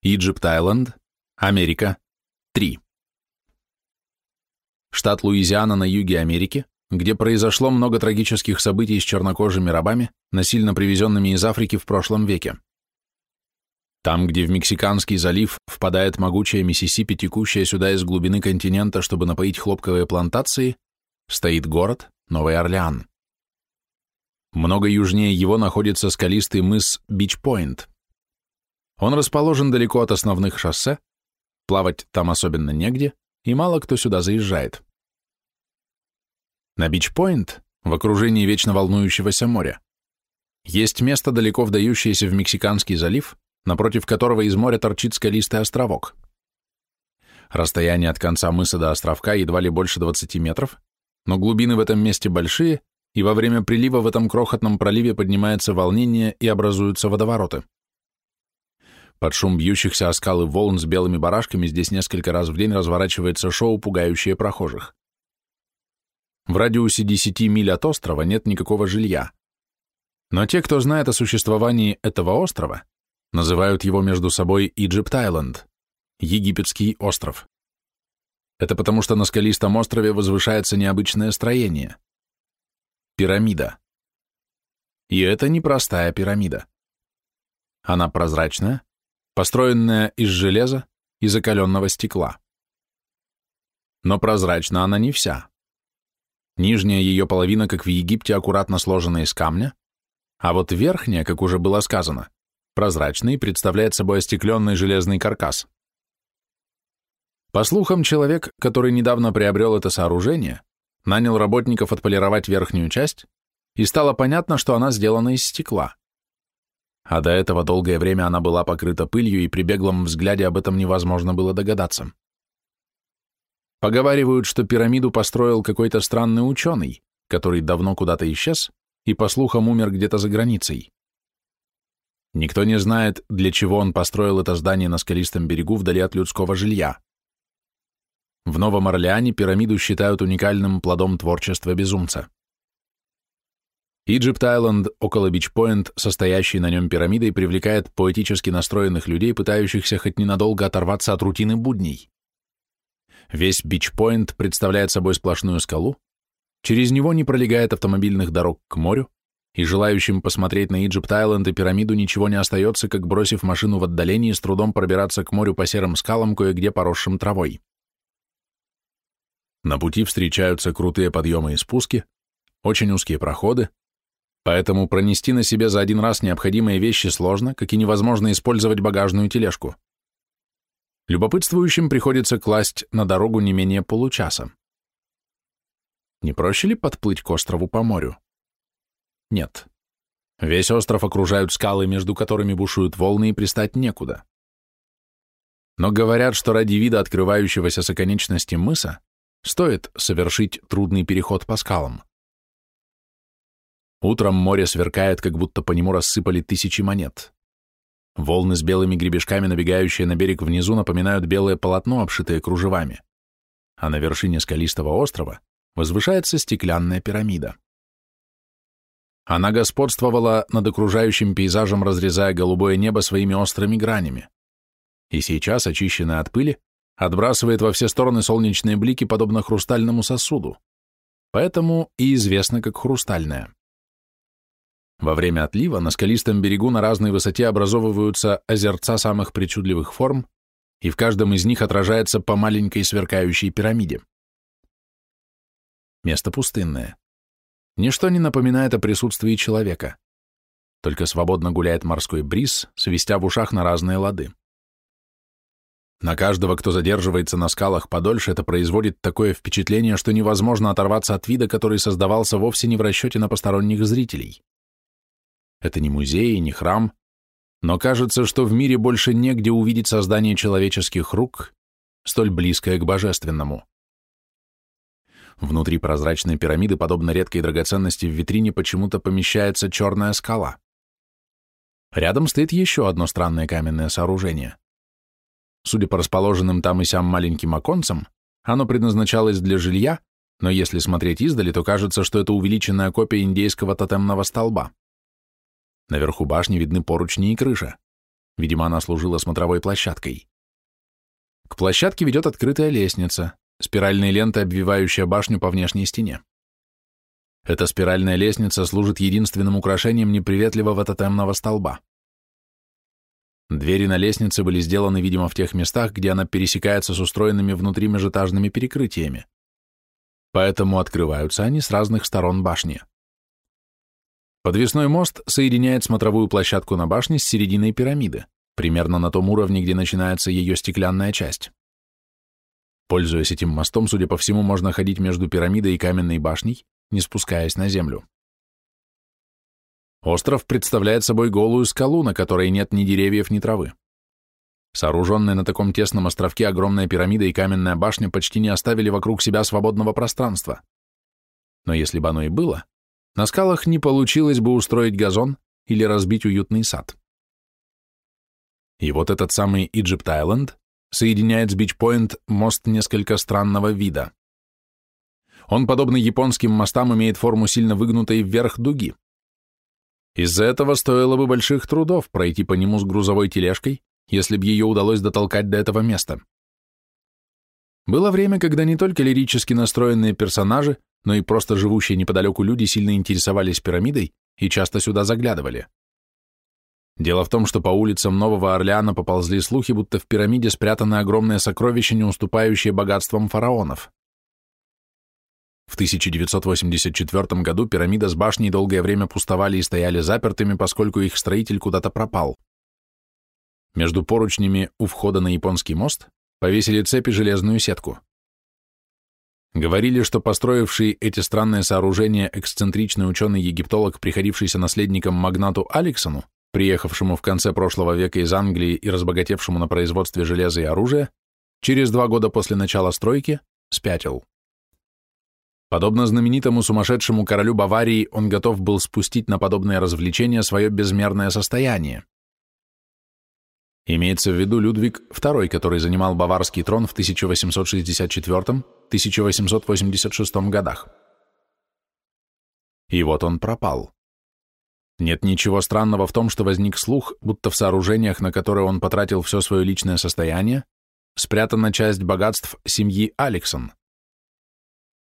Иджипт-Айленд, Америка, 3. Штат Луизиана на юге Америки, где произошло много трагических событий с чернокожими рабами, насильно привезенными из Африки в прошлом веке. Там, где в Мексиканский залив впадает могучая Миссисипи, текущая сюда из глубины континента, чтобы напоить хлопковые плантации, стоит город Новый Орлеан. Много южнее его находится скалистый мыс Бич-Пойнт. Он расположен далеко от основных шоссе, плавать там особенно негде, и мало кто сюда заезжает. На Бич-Пойнт, в окружении вечно волнующегося моря, есть место, далеко вдающееся в Мексиканский залив, напротив которого из моря торчит скалистый островок. Расстояние от конца мыса до островка едва ли больше 20 метров, но глубины в этом месте большие, и во время прилива в этом крохотном проливе поднимается волнение и образуются водовороты. Под шум бьющихся о скалы волн с белыми барашками здесь несколько раз в день разворачивается шоу, пугающее прохожих. В радиусе 10 миль от острова нет никакого жилья. Но те, кто знает о существовании этого острова, называют его между собой Иджипт-Айленд, египетский остров. Это потому, что на скалистом острове возвышается необычное строение – пирамида. И это не простая пирамида. Она прозрачная, построенная из железа и закаленного стекла. Но прозрачна она не вся. Нижняя ее половина, как в Египте, аккуратно сложена из камня, а вот верхняя, как уже было сказано, прозрачный, представляет собой остекленный железный каркас. По слухам, человек, который недавно приобрел это сооружение, нанял работников отполировать верхнюю часть, и стало понятно, что она сделана из стекла а до этого долгое время она была покрыта пылью, и при беглом взгляде об этом невозможно было догадаться. Поговаривают, что пирамиду построил какой-то странный ученый, который давно куда-то исчез и, по слухам, умер где-то за границей. Никто не знает, для чего он построил это здание на скалистом берегу вдали от людского жилья. В Новом Орлеане пирамиду считают уникальным плодом творчества безумца. Иджипт-Айленд около Бич-Пойнт, состоящий на нем пирамидой, привлекает поэтически настроенных людей, пытающихся хоть ненадолго оторваться от рутины будней. Весь Бич-Пойнт представляет собой сплошную скалу, через него не пролегает автомобильных дорог к морю, и желающим посмотреть на Иджипт-Айленд и пирамиду ничего не остается, как бросив машину в отдалении, с трудом пробираться к морю по серым скалам, кое-где поросшим травой. На пути встречаются крутые подъемы и спуски, очень узкие проходы, Поэтому пронести на себе за один раз необходимые вещи сложно, как и невозможно использовать багажную тележку. Любопытствующим приходится класть на дорогу не менее получаса. Не проще ли подплыть к острову по морю? Нет. Весь остров окружают скалы, между которыми бушуют волны, и пристать некуда. Но говорят, что ради вида открывающегося с оконечности мыса стоит совершить трудный переход по скалам. Утром море сверкает, как будто по нему рассыпали тысячи монет. Волны с белыми гребешками, набегающие на берег внизу, напоминают белое полотно, обшитое кружевами. А на вершине скалистого острова возвышается стеклянная пирамида. Она господствовала над окружающим пейзажем, разрезая голубое небо своими острыми гранями. И сейчас, очищенная от пыли, отбрасывает во все стороны солнечные блики, подобно хрустальному сосуду. Поэтому и известна как хрустальная. Во время отлива на скалистом берегу на разной высоте образовываются озерца самых причудливых форм, и в каждом из них отражается по маленькой сверкающей пирамиде. Место пустынное. Ничто не напоминает о присутствии человека. Только свободно гуляет морской бриз, свистя в ушах на разные лады. На каждого, кто задерживается на скалах подольше, это производит такое впечатление, что невозможно оторваться от вида, который создавался вовсе не в расчете на посторонних зрителей. Это не музей не храм, но кажется, что в мире больше негде увидеть создание человеческих рук, столь близкое к божественному. Внутри прозрачной пирамиды, подобно редкой драгоценности в витрине, почему-то помещается черная скала. Рядом стоит еще одно странное каменное сооружение. Судя по расположенным там и сям маленьким оконцам, оно предназначалось для жилья, но если смотреть издали, то кажется, что это увеличенная копия индейского тотемного столба. Наверху башни видны поручни и крыша. Видимо, она служила смотровой площадкой. К площадке ведет открытая лестница, спиральные ленты, обвивающая башню по внешней стене. Эта спиральная лестница служит единственным украшением неприветливого тотемного столба. Двери на лестнице были сделаны, видимо, в тех местах, где она пересекается с устроенными внутри межэтажными перекрытиями. Поэтому открываются они с разных сторон башни. Подвесной мост соединяет смотровую площадку на башне с серединой пирамиды, примерно на том уровне, где начинается ее стеклянная часть. Пользуясь этим мостом, судя по всему, можно ходить между пирамидой и каменной башней, не спускаясь на землю. Остров представляет собой голую скалу, на которой нет ни деревьев, ни травы. Сооруженные на таком тесном островке огромная пирамида и каменная башня почти не оставили вокруг себя свободного пространства. Но если бы оно и было, на скалах не получилось бы устроить газон или разбить уютный сад. И вот этот самый Иджипт-Айленд соединяет с Бич-Пойнт мост несколько странного вида. Он, подобно японским мостам, имеет форму сильно выгнутой вверх дуги. Из-за этого стоило бы больших трудов пройти по нему с грузовой тележкой, если бы ее удалось дотолкать до этого места. Было время, когда не только лирически настроенные персонажи, но и просто живущие неподалеку люди сильно интересовались пирамидой и часто сюда заглядывали. Дело в том, что по улицам Нового Орлеана поползли слухи, будто в пирамиде спрятаны огромные сокровища, не уступающие богатствам фараонов. В 1984 году пирамида с башней долгое время пустовали и стояли запертыми, поскольку их строитель куда-то пропал. Между поручнями у входа на японский мост повесили цепи железную сетку. Говорили, что построивший эти странные сооружения эксцентричный ученый-египтолог, приходившийся наследником магнату Алексону, приехавшему в конце прошлого века из Англии и разбогатевшему на производстве железа и оружия, через два года после начала стройки спятил. Подобно знаменитому сумасшедшему королю Баварии, он готов был спустить на подобное развлечение свое безмерное состояние. Имеется в виду Людвиг II, который занимал баварский трон в 1864-1886 годах. И вот он пропал. Нет ничего странного в том, что возник слух, будто в сооружениях, на которые он потратил все свое личное состояние, спрятана часть богатств семьи Алексон.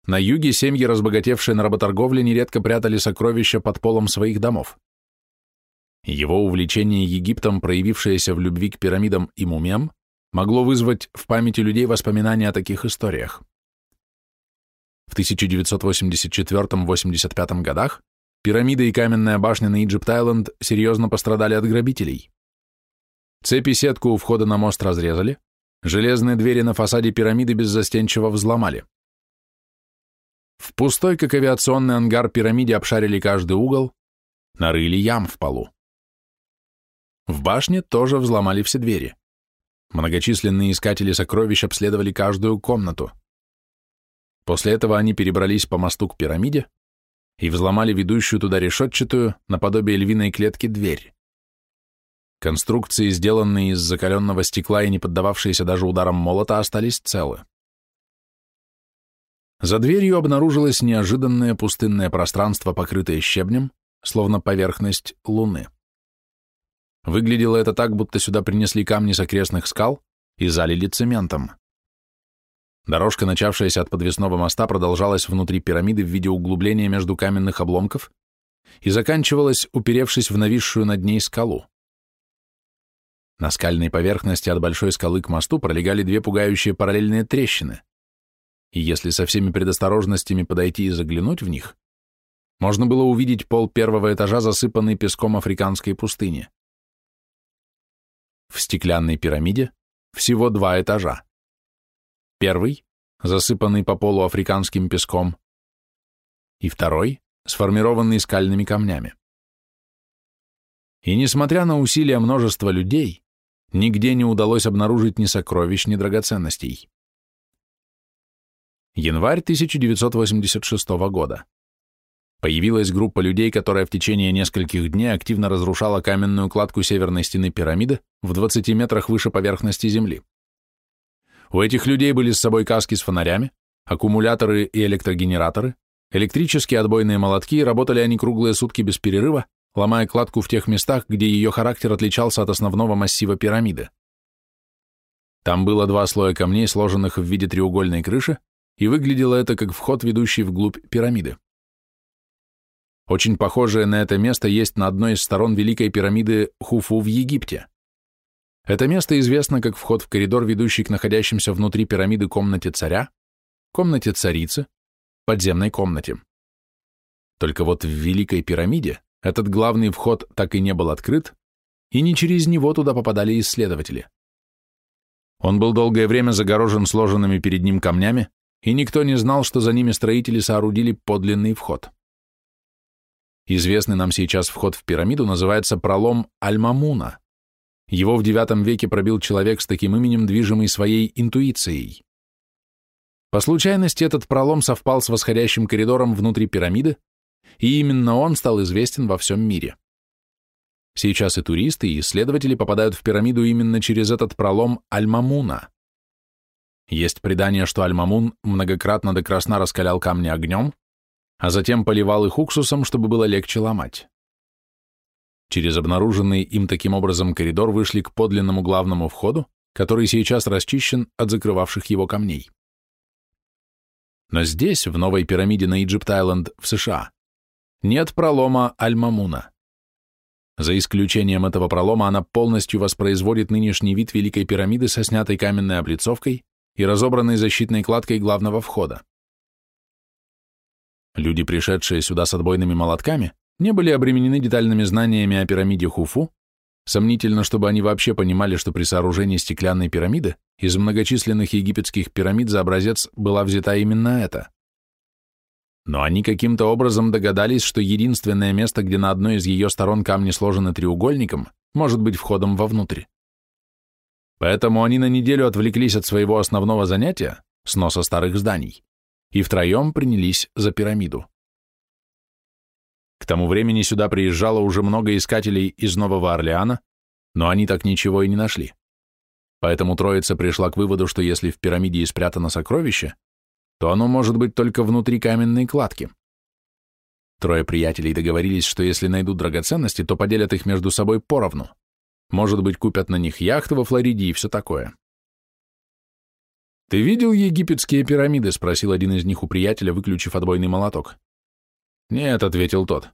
На юге семьи, разбогатевшие на работорговле, нередко прятали сокровища под полом своих домов. Его увлечение Египтом, проявившееся в любви к пирамидам и мумиям, могло вызвать в памяти людей воспоминания о таких историях. В 1984-85 годах пирамида и каменная башня на Иджипт-Айленд серьезно пострадали от грабителей. Цепи сетку у входа на мост разрезали, железные двери на фасаде пирамиды беззастенчиво взломали. В пустой, как авиационный ангар, пирамиде обшарили каждый угол, нарыли ям в полу. В башне тоже взломали все двери. Многочисленные искатели сокровищ обследовали каждую комнату. После этого они перебрались по мосту к пирамиде и взломали ведущую туда решетчатую, наподобие львиной клетки, дверь. Конструкции, сделанные из закаленного стекла и не поддававшиеся даже ударам молота, остались целы. За дверью обнаружилось неожиданное пустынное пространство, покрытое щебнем, словно поверхность Луны. Выглядело это так, будто сюда принесли камни с окрестных скал и залили цементом. Дорожка, начавшаяся от подвесного моста, продолжалась внутри пирамиды в виде углубления между каменных обломков и заканчивалась, уперевшись в нависшую над ней скалу. На скальной поверхности от большой скалы к мосту пролегали две пугающие параллельные трещины — и если со всеми предосторожностями подойти и заглянуть в них, можно было увидеть пол первого этажа, засыпанный песком африканской пустыни. В стеклянной пирамиде всего два этажа. Первый, засыпанный по полу африканским песком, и второй, сформированный скальными камнями. И несмотря на усилия множества людей, нигде не удалось обнаружить ни сокровищ, ни драгоценностей. Январь 1986 года. Появилась группа людей, которая в течение нескольких дней активно разрушала каменную кладку северной стены пирамиды в 20 метрах выше поверхности Земли. У этих людей были с собой каски с фонарями, аккумуляторы и электрогенераторы, электрические отбойные молотки, и работали они круглые сутки без перерыва, ломая кладку в тех местах, где ее характер отличался от основного массива пирамиды. Там было два слоя камней, сложенных в виде треугольной крыши, и выглядело это как вход, ведущий вглубь пирамиды. Очень похожее на это место есть на одной из сторон Великой пирамиды Хуфу в Египте. Это место известно как вход в коридор, ведущий к находящимся внутри пирамиды комнате царя, комнате царицы, подземной комнате. Только вот в Великой пирамиде этот главный вход так и не был открыт, и не через него туда попадали исследователи. Он был долгое время загорожен сложенными перед ним камнями, и никто не знал, что за ними строители соорудили подлинный вход. Известный нам сейчас вход в пирамиду называется пролом Аль-Мамуна. Его в IX веке пробил человек с таким именем, движимый своей интуицией. По случайности этот пролом совпал с восходящим коридором внутри пирамиды, и именно он стал известен во всем мире. Сейчас и туристы, и исследователи попадают в пирамиду именно через этот пролом Аль-Мамуна. Есть предание, что Аль-Мамун многократно до красна раскалял камни огнем, а затем поливал их уксусом, чтобы было легче ломать. Через обнаруженный им таким образом коридор вышли к подлинному главному входу, который сейчас расчищен от закрывавших его камней. Но здесь, в новой пирамиде на Иджипт-Айленд в США, нет пролома Аль-Мамуна. За исключением этого пролома она полностью воспроизводит нынешний вид Великой пирамиды со снятой каменной облицовкой и разобранной защитной кладкой главного входа. Люди, пришедшие сюда с отбойными молотками, не были обременены детальными знаниями о пирамиде Хуфу, сомнительно, чтобы они вообще понимали, что при сооружении стеклянной пирамиды из многочисленных египетских пирамид за образец была взята именно эта. Но они каким-то образом догадались, что единственное место, где на одной из ее сторон камни сложены треугольником, может быть входом вовнутрь. Поэтому они на неделю отвлеклись от своего основного занятия, сноса старых зданий, и втроем принялись за пирамиду. К тому времени сюда приезжало уже много искателей из Нового Орлеана, но они так ничего и не нашли. Поэтому троица пришла к выводу, что если в пирамиде и спрятано сокровище, то оно может быть только внутри каменной кладки. Трое приятелей договорились, что если найдут драгоценности, то поделят их между собой поровну. Может быть, купят на них яхты во Флориде и все такое. «Ты видел египетские пирамиды?» — спросил один из них у приятеля, выключив отбойный молоток. «Нет», — ответил тот.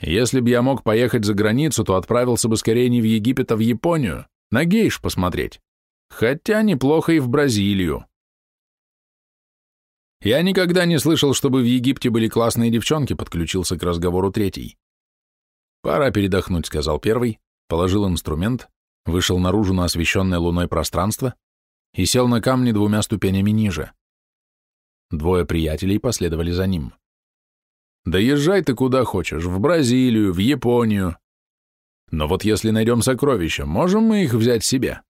«Если б я мог поехать за границу, то отправился бы скорее не в Египет, а в Японию, на гейш посмотреть. Хотя неплохо и в Бразилию». «Я никогда не слышал, чтобы в Египте были классные девчонки», — подключился к разговору третий. «Пора передохнуть», — сказал первый, положил инструмент, вышел наружу на освещенное луной пространство и сел на камни двумя ступенями ниже. Двое приятелей последовали за ним. «Да езжай ты куда хочешь, в Бразилию, в Японию. Но вот если найдем сокровища, можем мы их взять себе?»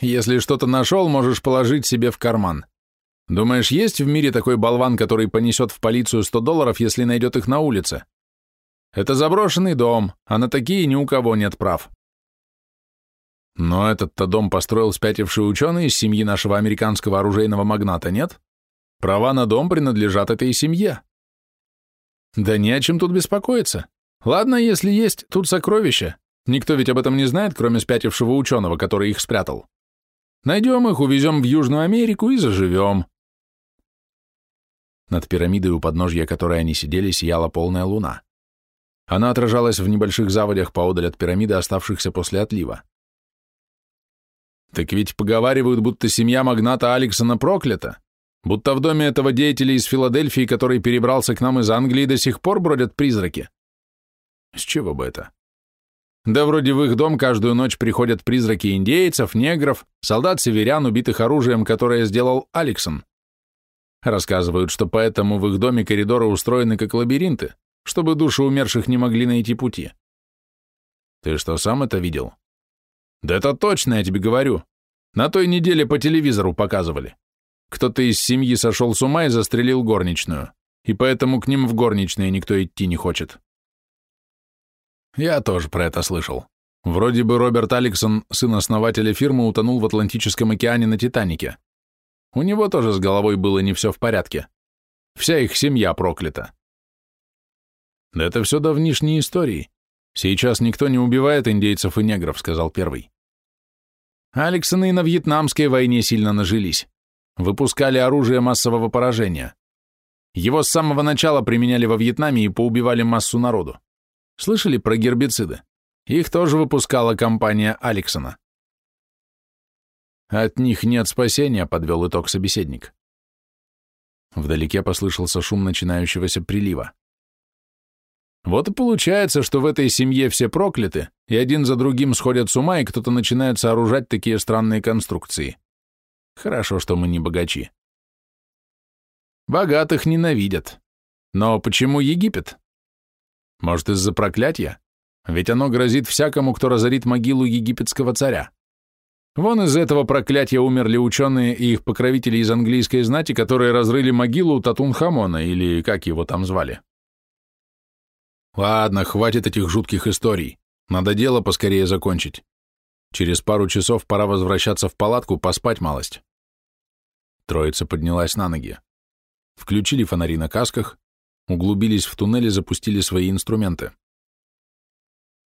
«Если что-то нашел, можешь положить себе в карман. Думаешь, есть в мире такой болван, который понесет в полицию 100 долларов, если найдет их на улице? Это заброшенный дом, а на такие ни у кого нет прав. Но этот-то дом построил спятивший ученый из семьи нашего американского оружейного магната, нет? Права на дом принадлежат этой семье. Да не о чем тут беспокоиться. Ладно, если есть тут сокровища. Никто ведь об этом не знает, кроме спятившего ученого, который их спрятал. Найдем их, увезем в Южную Америку и заживем. Над пирамидой, у подножья которой они сидели, сияла полная луна. Она отражалась в небольших заводях поодаль от пирамиды, оставшихся после отлива. Так ведь поговаривают, будто семья магната Алексона проклята, будто в доме этого деятеля из Филадельфии, который перебрался к нам из Англии, до сих пор бродят призраки. С чего бы это? Да вроде в их дом каждую ночь приходят призраки индейцев, негров, солдат-северян, убитых оружием, которое сделал Алексон. Рассказывают, что поэтому в их доме коридоры устроены как лабиринты, чтобы души умерших не могли найти пути. Ты что, сам это видел? Да это точно, я тебе говорю. На той неделе по телевизору показывали. Кто-то из семьи сошел с ума и застрелил горничную, и поэтому к ним в горничные никто идти не хочет. Я тоже про это слышал. Вроде бы Роберт Алексон, сын основателя фирмы, утонул в Атлантическом океане на Титанике. У него тоже с головой было не все в порядке. Вся их семья проклята. Да это все давнишние истории. Сейчас никто не убивает индейцев и негров, сказал первый. Алексаны и на Вьетнамской войне сильно нажились. Выпускали оружие массового поражения. Его с самого начала применяли во Вьетнаме и поубивали массу народу. Слышали про гербициды? Их тоже выпускала компания Алексона. От них нет спасения, подвел итог собеседник. Вдалеке послышался шум начинающегося прилива. Вот и получается, что в этой семье все прокляты, и один за другим сходят с ума, и кто-то начинает сооружать такие странные конструкции. Хорошо, что мы не богачи. Богатых ненавидят. Но почему Египет? Может, из-за проклятия? Ведь оно грозит всякому, кто разорит могилу египетского царя. Вон из этого проклятия умерли ученые и их покровители из английской знати, которые разрыли могилу Татунхамона, или как его там звали. Ладно, хватит этих жутких историй. Надо дело поскорее закончить. Через пару часов пора возвращаться в палатку, поспать малость. Троица поднялась на ноги. Включили фонари на касках, углубились в туннель и запустили свои инструменты.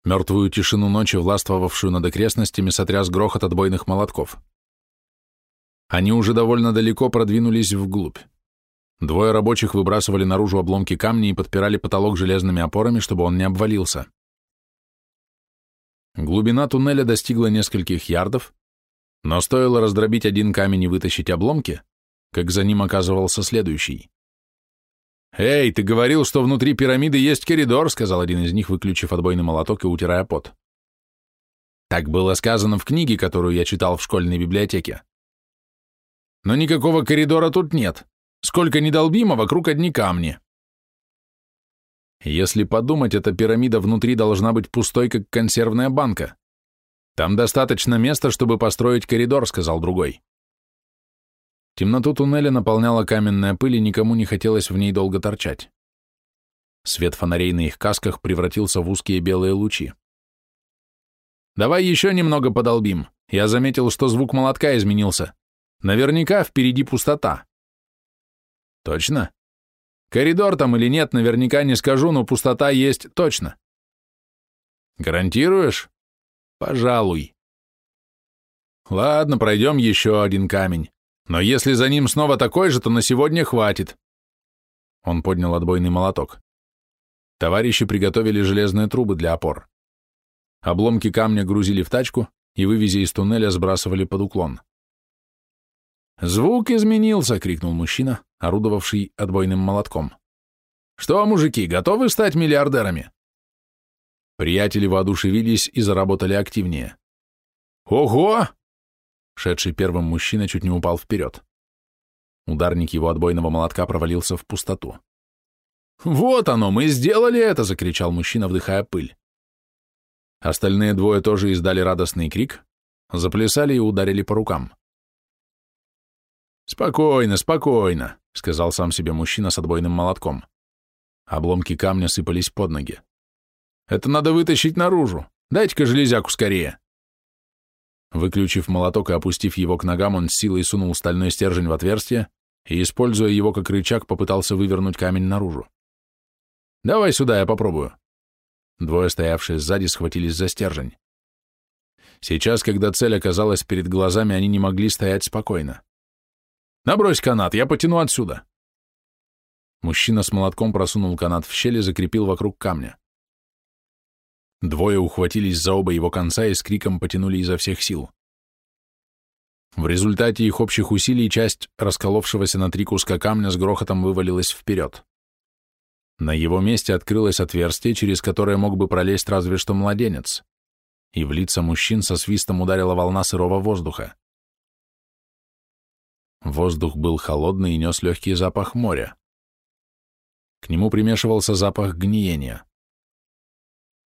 Мертвую тишину ночи, властвовавшую над окрестностями, сотряс грохот отбойных молотков. Они уже довольно далеко продвинулись вглубь. Двое рабочих выбрасывали наружу обломки камней и подпирали потолок железными опорами, чтобы он не обвалился. Глубина туннеля достигла нескольких ярдов, но стоило раздробить один камень и вытащить обломки, как за ним оказывался следующий. «Эй, ты говорил, что внутри пирамиды есть коридор», — сказал один из них, выключив отбойный молоток и утирая пот. Так было сказано в книге, которую я читал в школьной библиотеке. Но никакого коридора тут нет. Сколько ни долбимо, вокруг одни камни. Если подумать, эта пирамида внутри должна быть пустой, как консервная банка. Там достаточно места, чтобы построить коридор, сказал другой. Темноту туннеля наполняла каменная пыль, и никому не хотелось в ней долго торчать. Свет фонарей на их касках превратился в узкие белые лучи. «Давай еще немного подолбим. Я заметил, что звук молотка изменился. Наверняка впереди пустота». «Точно? Коридор там или нет, наверняка не скажу, но пустота есть точно». «Гарантируешь?» «Пожалуй». «Ладно, пройдем еще один камень. Но если за ним снова такой же, то на сегодня хватит. Он поднял отбойный молоток. Товарищи приготовили железные трубы для опор. Обломки камня грузили в тачку и, вывезя из туннеля, сбрасывали под уклон. «Звук изменился!» — крикнул мужчина, орудовавший отбойным молотком. «Что, мужики, готовы стать миллиардерами?» Приятели воодушевились и заработали активнее. «Ого! Шедший первым мужчина чуть не упал вперед. Ударник его отбойного молотка провалился в пустоту. «Вот оно, мы сделали это!» — закричал мужчина, вдыхая пыль. Остальные двое тоже издали радостный крик, заплясали и ударили по рукам. «Спокойно, спокойно», — сказал сам себе мужчина с отбойным молотком. Обломки камня сыпались под ноги. «Это надо вытащить наружу. Дайте-ка железяку скорее». Выключив молоток и опустив его к ногам, он с силой сунул стальной стержень в отверстие и, используя его как рычаг, попытался вывернуть камень наружу. «Давай сюда, я попробую». Двое, стоявшие сзади, схватились за стержень. Сейчас, когда цель оказалась перед глазами, они не могли стоять спокойно. «Набрось канат, я потяну отсюда». Мужчина с молотком просунул канат в щель и закрепил вокруг камня. Двое ухватились за оба его конца и с криком потянули изо всех сил. В результате их общих усилий часть расколовшегося на три куска камня с грохотом вывалилась вперед. На его месте открылось отверстие, через которое мог бы пролезть разве что младенец, и в лица мужчин со свистом ударила волна сырого воздуха. Воздух был холодный и нес легкий запах моря. К нему примешивался запах гниения.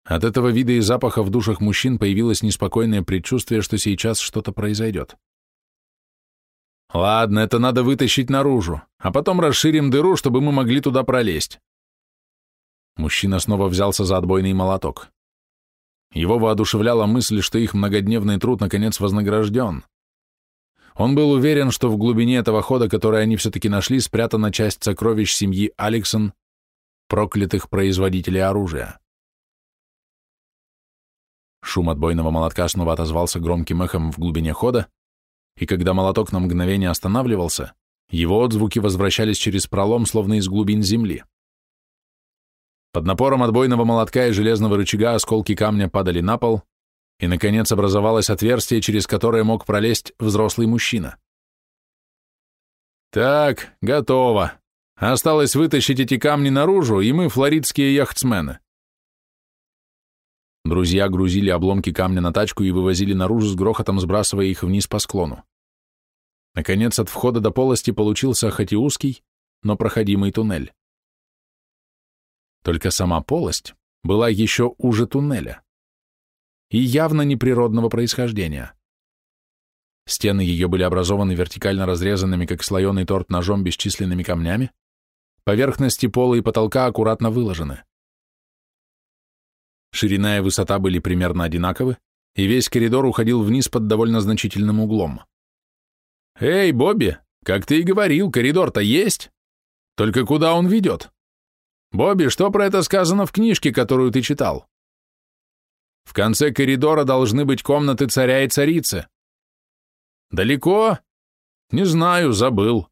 От этого вида и запаха в душах мужчин появилось неспокойное предчувствие, что сейчас что-то произойдет. «Ладно, это надо вытащить наружу, а потом расширим дыру, чтобы мы могли туда пролезть». Мужчина снова взялся за отбойный молоток. Его воодушевляла мысль, что их многодневный труд наконец вознагражден. Он был уверен, что в глубине этого хода, который они все-таки нашли, спрятана часть сокровищ семьи Алексон, проклятых производителей оружия. Шум отбойного молотка снова отозвался громким эхом в глубине хода, и когда молоток на мгновение останавливался, его отзвуки возвращались через пролом, словно из глубин земли. Под напором отбойного молотка и железного рычага осколки камня падали на пол, и, наконец, образовалось отверстие, через которое мог пролезть взрослый мужчина. «Так, готово. Осталось вытащить эти камни наружу, и мы флоридские яхтсмены». Друзья грузили обломки камня на тачку и вывозили наружу с грохотом, сбрасывая их вниз по склону. Наконец, от входа до полости получился хоть и узкий, но проходимый туннель. Только сама полость была еще уже туннеля и явно неприродного происхождения. Стены ее были образованы вертикально разрезанными, как слоеный торт ножом бесчисленными камнями, поверхности пола и потолка аккуратно выложены. Ширина и высота были примерно одинаковы, и весь коридор уходил вниз под довольно значительным углом. «Эй, Бобби, как ты и говорил, коридор-то есть? Только куда он ведет? Бобби, что про это сказано в книжке, которую ты читал?» В конце коридора должны быть комнаты царя и царицы. Далеко? Не знаю, забыл.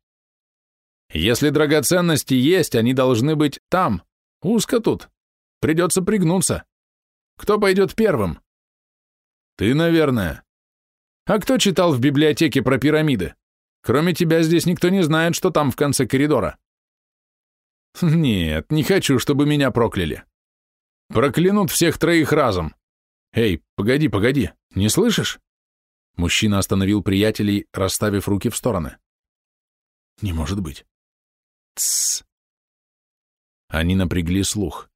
Если драгоценности есть, они должны быть там. Узко тут. Придется пригнуться. Кто пойдет первым? Ты, наверное. А кто читал в библиотеке про пирамиды? Кроме тебя здесь никто не знает, что там в конце коридора. Нет, не хочу, чтобы меня прокляли. Проклянут всех троих разом. Эй, погоди, погоди, не слышишь? Мужчина остановил приятелей, расставив руки в стороны. Не может быть. Тссс. Они напрягли слух.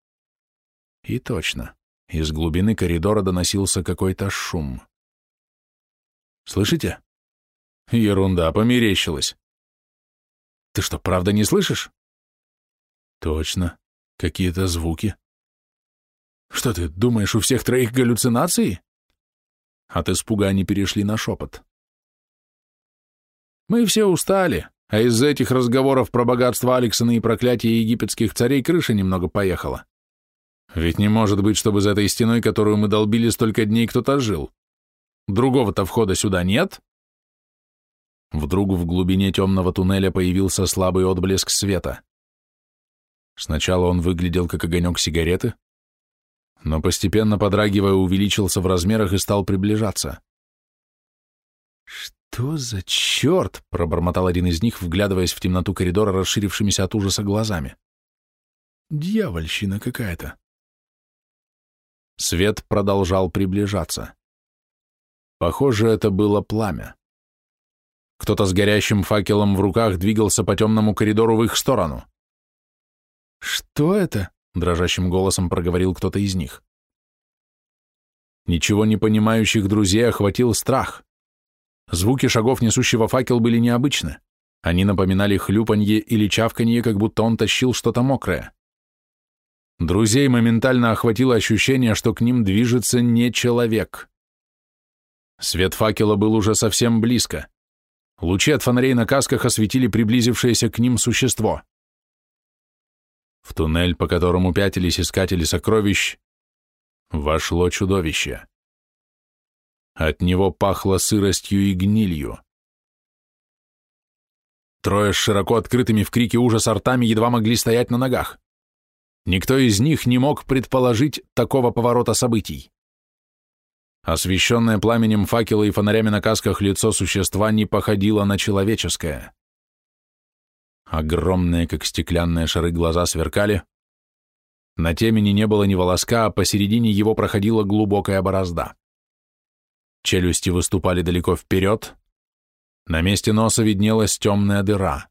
И точно. Из глубины коридора доносился какой-то шум. «Слышите?» «Ерунда, померещилась». «Ты что, правда не слышишь?» «Точно. Какие-то звуки». «Что ты, думаешь, у всех троих галлюцинации?» От испуга они перешли на шепот. «Мы все устали, а из-за этих разговоров про богатство Алексона и проклятие египетских царей крыша немного поехала. Ведь не может быть, чтобы за этой стеной, которую мы долбили столько дней, кто-то жил. Другого-то входа сюда нет? Вдруг в глубине темного туннеля появился слабый отблеск света. Сначала он выглядел как огонек сигареты, но постепенно, подрагивая, увеличился в размерах и стал приближаться. «Что за черт?» — пробормотал один из них, вглядываясь в темноту коридора, расширившимися от ужаса глазами. «Дьявольщина какая-то». Свет продолжал приближаться. Похоже, это было пламя. Кто-то с горящим факелом в руках двигался по темному коридору в их сторону. «Что это?» — дрожащим голосом проговорил кто-то из них. Ничего не понимающих друзей охватил страх. Звуки шагов несущего факел были необычны. Они напоминали хлюпанье или чавканье, как будто он тащил что-то мокрое. Друзей моментально охватило ощущение, что к ним движется не человек. Свет факела был уже совсем близко. Лучи от фонарей на касках осветили приблизившееся к ним существо. В туннель, по которому пятились искатели сокровищ, вошло чудовище. От него пахло сыростью и гнилью. Трое с широко открытыми в крике ужаса ртами едва могли стоять на ногах. Никто из них не мог предположить такого поворота событий. Освещенное пламенем факела и фонарями на касках лицо существа не походило на человеческое. Огромные, как стеклянные шары, глаза сверкали. На темени не было ни волоска, а посередине его проходила глубокая борозда. Челюсти выступали далеко вперед. На месте носа виднелась темная дыра.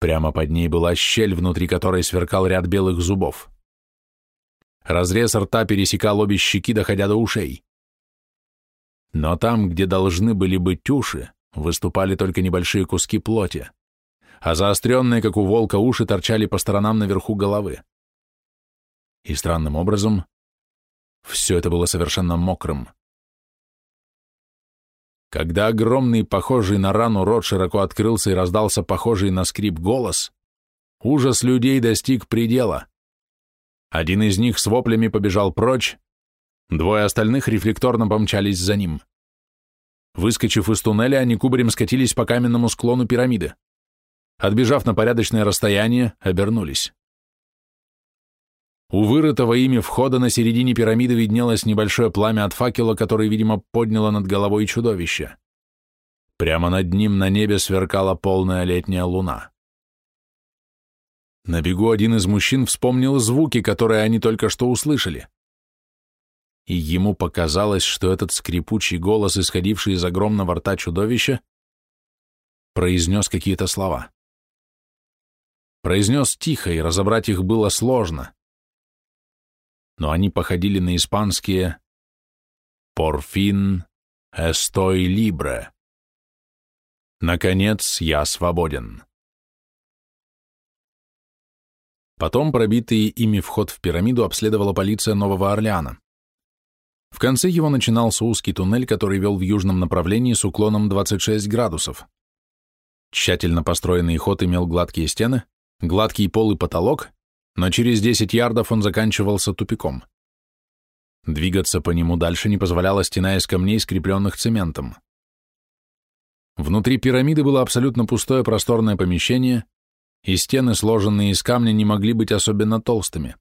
Прямо под ней была щель, внутри которой сверкал ряд белых зубов. Разрез рта пересекал обе щеки, доходя до ушей. Но там, где должны были быть уши, выступали только небольшие куски плоти а заостренные, как у волка, уши торчали по сторонам наверху головы. И странным образом все это было совершенно мокрым. Когда огромный, похожий на рану рот широко открылся и раздался похожий на скрип голос, ужас людей достиг предела. Один из них с воплями побежал прочь, двое остальных рефлекторно помчались за ним. Выскочив из туннеля, они кубарем скатились по каменному склону пирамиды. Отбежав на порядочное расстояние, обернулись. У вырытого ими входа на середине пирамиды виднелось небольшое пламя от факела, который, видимо, подняло над головой чудовище. Прямо над ним на небе сверкала полная летняя луна. На бегу один из мужчин вспомнил звуки, которые они только что услышали. И ему показалось, что этот скрипучий голос, исходивший из огромного рта чудовища, произнес какие-то слова. Произнес тихо, и разобрать их было сложно но они походили на испанские «Порфин эстой либре». Наконец, я свободен. Потом пробитый ими вход в пирамиду обследовала полиция Нового Орлеана. В конце его начинался узкий туннель, который вел в южном направлении с уклоном 26 градусов. Тщательно построенный ход имел гладкие стены, гладкий пол и потолок, но через 10 ярдов он заканчивался тупиком. Двигаться по нему дальше не позволяла стена из камней, скрепленных цементом. Внутри пирамиды было абсолютно пустое просторное помещение, и стены, сложенные из камня, не могли быть особенно толстыми.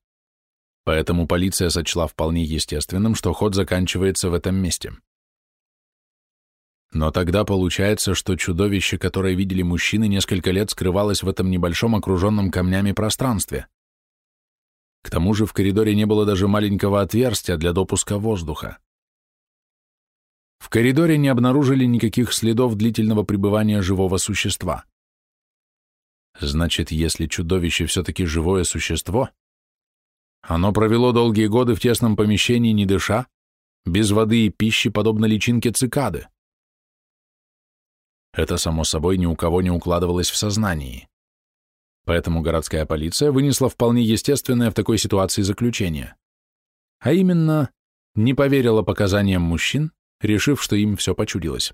Поэтому полиция сочла вполне естественным, что ход заканчивается в этом месте. Но тогда получается, что чудовище, которое видели мужчины, несколько лет скрывалось в этом небольшом окруженном камнями пространстве. К тому же в коридоре не было даже маленького отверстия для допуска воздуха. В коридоре не обнаружили никаких следов длительного пребывания живого существа. Значит, если чудовище все-таки живое существо, оно провело долгие годы в тесном помещении, не дыша, без воды и пищи, подобно личинке цикады. Это, само собой, ни у кого не укладывалось в сознании. Поэтому городская полиция вынесла вполне естественное в такой ситуации заключение. А именно, не поверила показаниям мужчин, решив, что им все почудилось.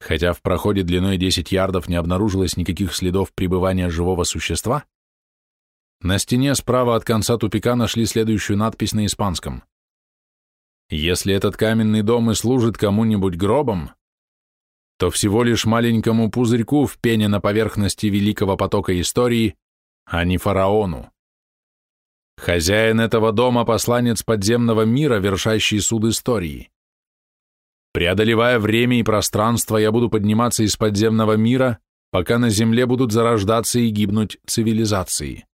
Хотя в проходе длиной 10 ярдов не обнаружилось никаких следов пребывания живого существа, на стене справа от конца тупика нашли следующую надпись на испанском. «Если этот каменный дом и служит кому-нибудь гробом, то всего лишь маленькому пузырьку в пене на поверхности великого потока истории, а не фараону. Хозяин этого дома – посланец подземного мира, вершащий суд истории. Преодолевая время и пространство, я буду подниматься из подземного мира, пока на земле будут зарождаться и гибнуть цивилизации.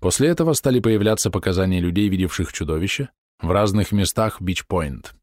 После этого стали появляться показания людей, видевших чудовище, в разных местах Бич-Пойнт.